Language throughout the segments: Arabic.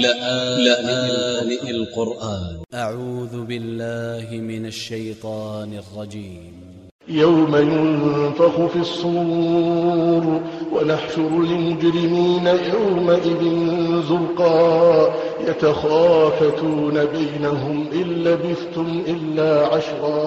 لآن القرآن. أ ع و ذ ب ا ل ل ه من ا ل ش ي ط ا ن ا ل ج ي م يوم ينفخ في الصور ونحشر المجرمين يومئذ زرقا يتخافتون بينهم إن لبثتم إلا عشرا.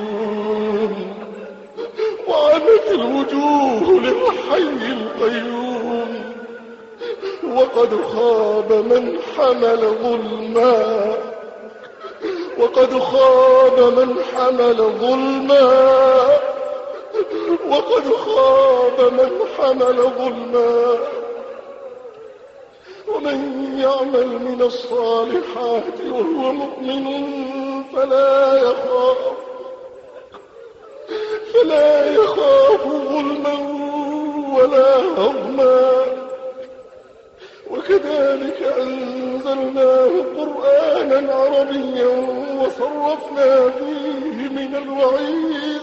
وعنت الوجوه للحي القيوم. وقد خاب من حمل ظلما. وقد خاب من حمل ظلما. وقد خاب من حمل ظلما. ومن يعمل من الصالحات وهو مؤمن فلا يخاف. فلا يخاف ظلما ولا هضما. وكذلك أنزلناه قرآنا عربيا وصرفنا فيه من الوعيد.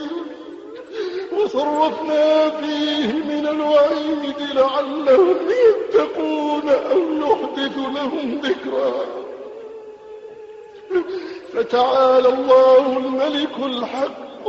وصرفنا فيه من الوعيد لعلهم يتقون أو يحدث لهم ذكرا. فتعالى الله الملك الحق.